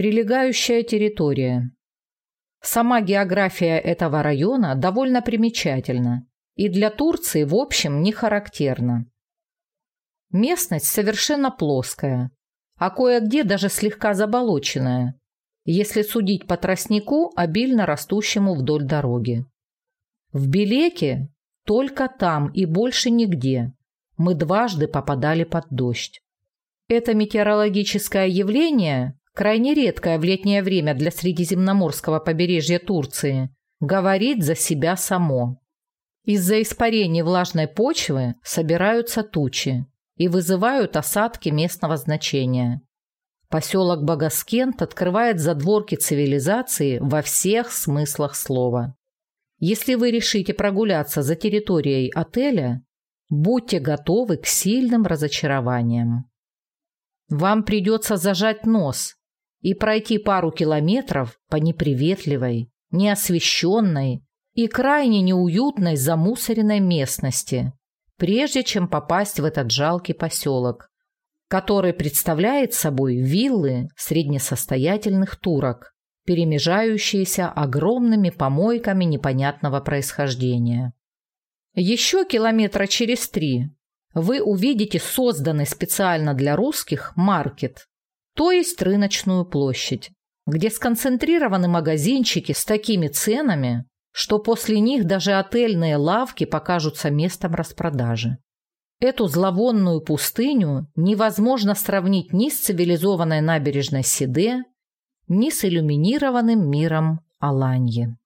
Прилегающая территория. Сама география этого района довольно примечательна и для Турции в общем не характерна. Местность совершенно плоская, а кое-где даже слегка заболоченная, если судить по тростнику, обильно растущему вдоль дороги. В Белеке только там и больше нигде мы дважды попадали под дождь. Это метеорологическое явление, крайне редкое в летнее время для средиземноморского побережья Турции, говорит за себя само. Из-за испарений влажной почвы собираются тучи и вызывают осадки местного значения. Поселок Багаскент открывает задворки цивилизации во всех смыслах слова. Если вы решите прогуляться за территорией отеля, будьте готовы к сильным разочарованиям. Вам придется зажать нос и пройти пару километров по неприветливой, неосвещенной и крайне неуютной замусоренной местности, прежде чем попасть в этот жалкий поселок, который представляет собой виллы среднесостоятельных турок, перемежающиеся огромными помойками непонятного происхождения. Еще километра через три вы увидите созданный специально для русских маркет, то есть рыночную площадь, где сконцентрированы магазинчики с такими ценами, что после них даже отельные лавки покажутся местом распродажи. Эту зловонную пустыню невозможно сравнить ни с цивилизованной набережной Сиде, ни с иллюминированным миром Аланьи.